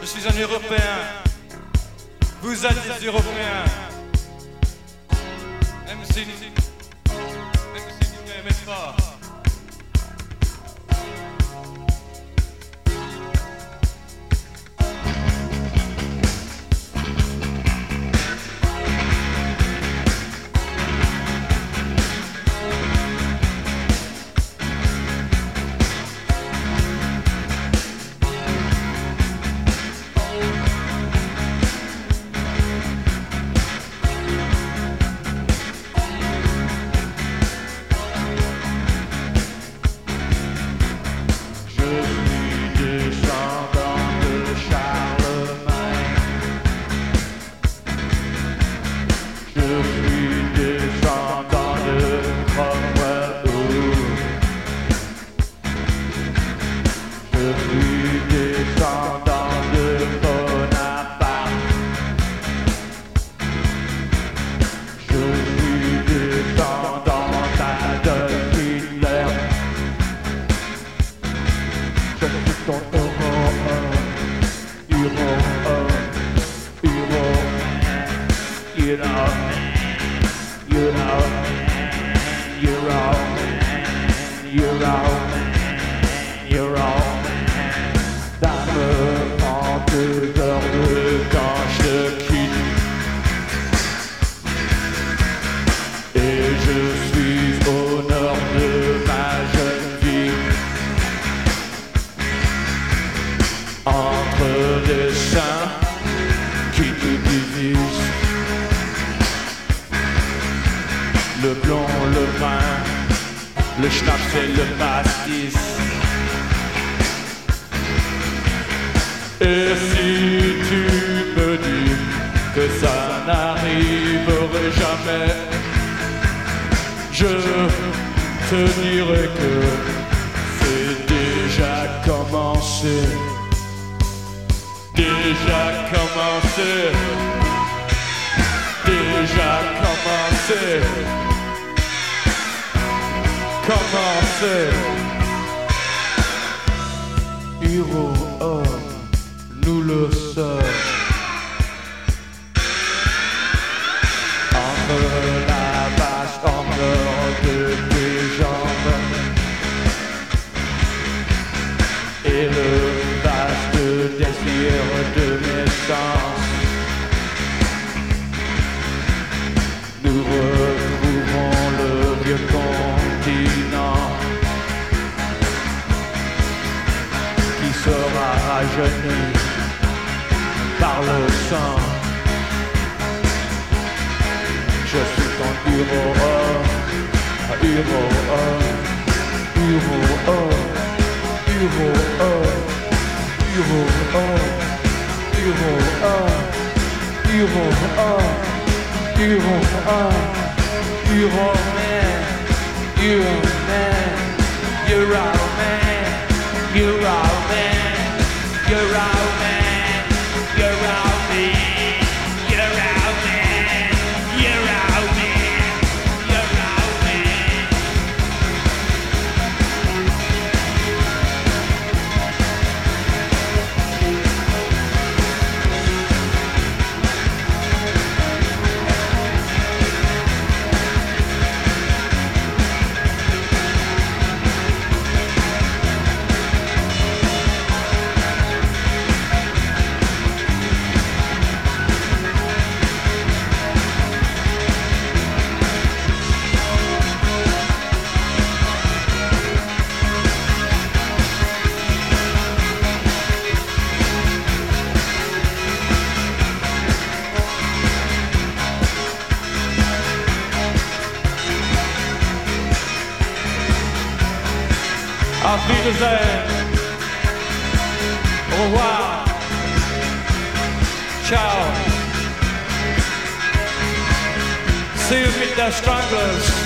Je suis un Européen, vous êtes des Européens. Même si, même si vous n'aimez pas. You know, you know, you're wrong, you're all. Le blond, le vin, le schnapps et le pastis. Et si tu me dis que ça n'arriverait jamais, je te dirai que c'est déjà commencé. Déjà commencé, déjà commencé, commencer. Hero, oh, nous le sommes. Entre la vache, en de tes jambes. Et le vaste désir de mes jeûné par le sang. Je suis ton humour, humour, humour, humour, humour, humour, humour, humour, You're a man, you're a you're right. Auf Wiedersehen. Au revoir. Ciao. See you with the stranglers.